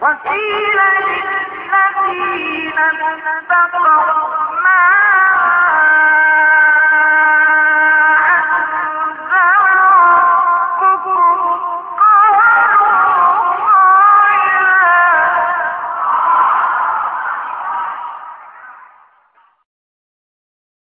وقيل للذين اتقوا